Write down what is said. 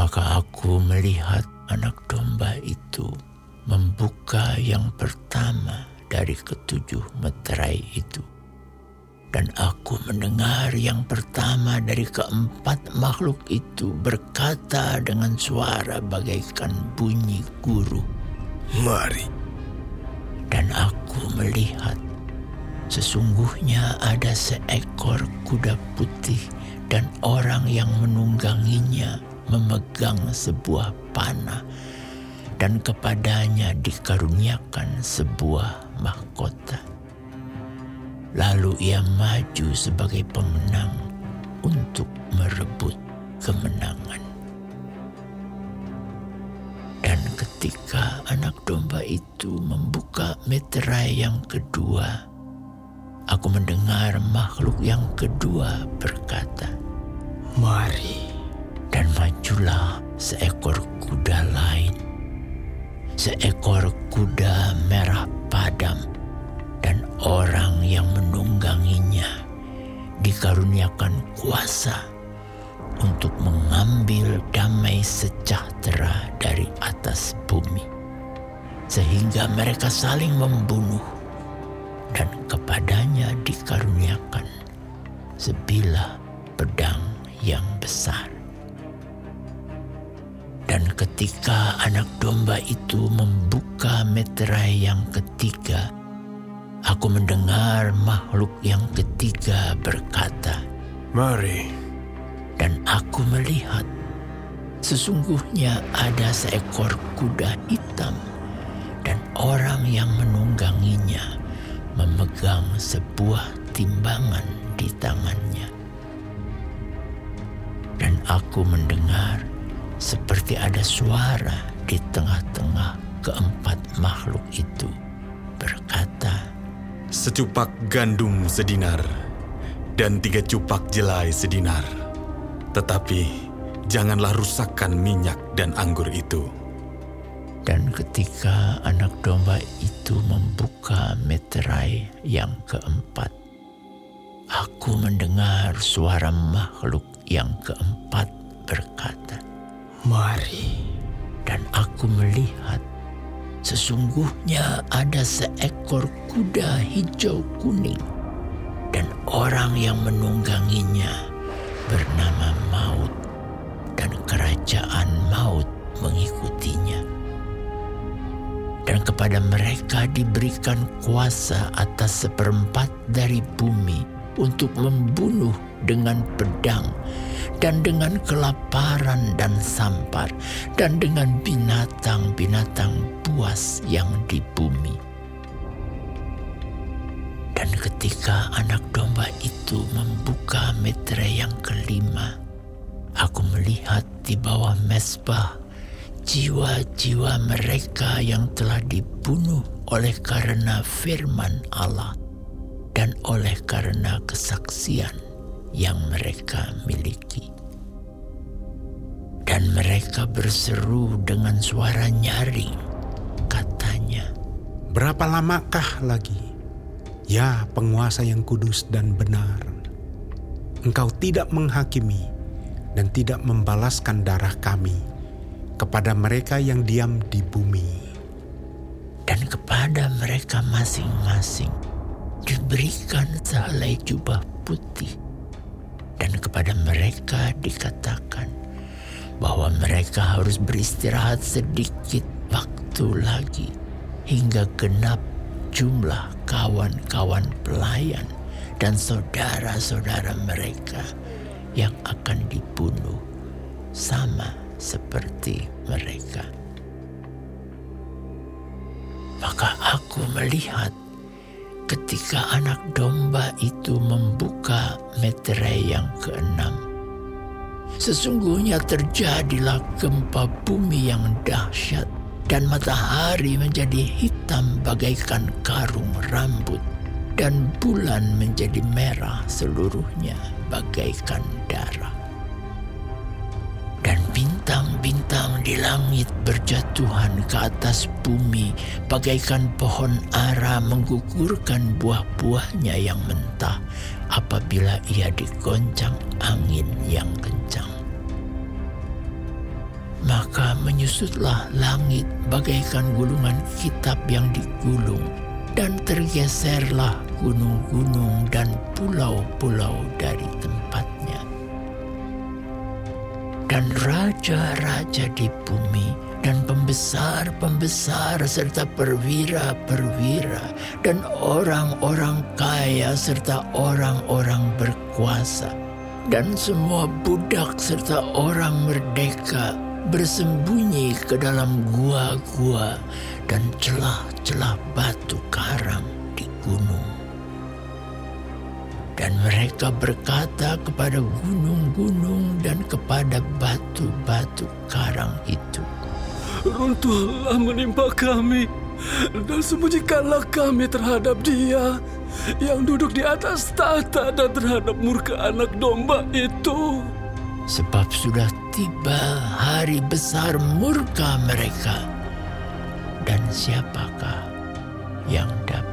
Maka aku melihat anak domba itu membuka yang pertama dari ketujuh meterai itu. Dan aku mendengar yang pertama dari keempat makhluk itu berkata dengan suara bagaikan bunyi guru. Mari. Dan aku melihat sesungguhnya ada seekor kuda putih dan orang yang menungganginya memegang sebuah panah dan kepadanya dikaruniakan sebuah mahkota. Lalu ia maju sebagai pemenang untuk merebut kemenangan. Dan ketika anak domba itu membuka meterai yang kedua, aku mendengar makhluk yang kedua berkata, Mari. Majulah seekor kuda lain, seekor kuda merah padam, dan orang yang menungganginya dikaruniakan kuasa untuk mengambil damai sejahtera dari atas bumi, sehingga mereka saling membunuh, dan kepadanya dikaruniakan sebilah pedang yang besar. Dan ketika anak domba itu membuka meterai yang ketiga, aku mendengar makhluk yang ketiga berkata, Mari. dan aku melihat sesungguhnya ada seekor kuda hitam dan orang yang menungganginya memegang sebuah timbangan di tangannya. Dan aku mendengar seperti ada suara di tengah-tengah keempat makhluk itu berkata, Secupak gandum sedinar dan tiga cupak jelai sedinar. Tetapi janganlah rusakkan minyak dan anggur itu. Dan ketika anak domba itu membuka meterai yang keempat, aku mendengar suara makhluk yang keempat berkata, Mari. dan aku melihat sesungguhnya ada seekor kuda hijau kuning. Dan orang yang menungganginya bernama Maut. Dan kerajaan Maut mengikutinya. Dan kepada mereka diberikan kuasa atas seperempat dari bumi untuk membunuh dengan pedang dan dengan kelaparan dan sampar dan dengan binatang-binatang buas yang di bumi. Dan ketika anak domba itu membuka meterai yang kelima, aku melihat di bawah mesbah jiwa-jiwa mereka yang telah dibunuh oleh karena firman Allah dan oleh karena kesaksian yang mereka miliki. Dan mereka berseru dengan suara nyaring, katanya, Berapa lamakah lagi, ya penguasa yang kudus dan benar? Engkau tidak menghakimi dan tidak membalaskan darah kami kepada mereka yang diam di bumi. dan kepada mereka masing-masing diberikan sehelai jubah putih kepada mereka dikatakan bahwa mereka harus beristirahat sedikit waktu lagi hingga genap jumlah kawan-kawan pelayan dan saudara-saudara mereka yang akan dibunuh sama seperti mereka. Maka aku melihat ketika anak domba itu membuka meterai yang keenam. Sesungguhnya terjadilah gempa bumi yang dahsyat dan matahari menjadi hitam bagaikan karung rambut dan bulan menjadi merah seluruhnya bagaikan darah. Di langit berjatuhan ke atas bumi bagaikan pohon ara menggugurkan buah-buahnya yang mentah apabila ia digoncang angin yang kencang. Maka menyusutlah langit bagaikan gulungan kitab yang digulung, dan tergeserlah gunung-gunung dan pulau-pulau dari tempatnya. Dan raja-raja di bumi dan pembesar-pembesar serta perwira-perwira dan orang-orang kaya serta orang-orang berkuasa dan semua budak serta orang merdeka bersembunyi ke dalam gua-gua dan celah-celah batu karang di gunung. Dan mereka berkata kepada gunung-gunung dan kepada batu-batu karang itu, Runtuhlah menimpa kami, dan sembunyikanlah kami terhadap dia yang duduk di atas tahta dan terhadap murka anak domba itu. Sebab sudah tiba hari besar murka mereka. Dan siapakah yang dapat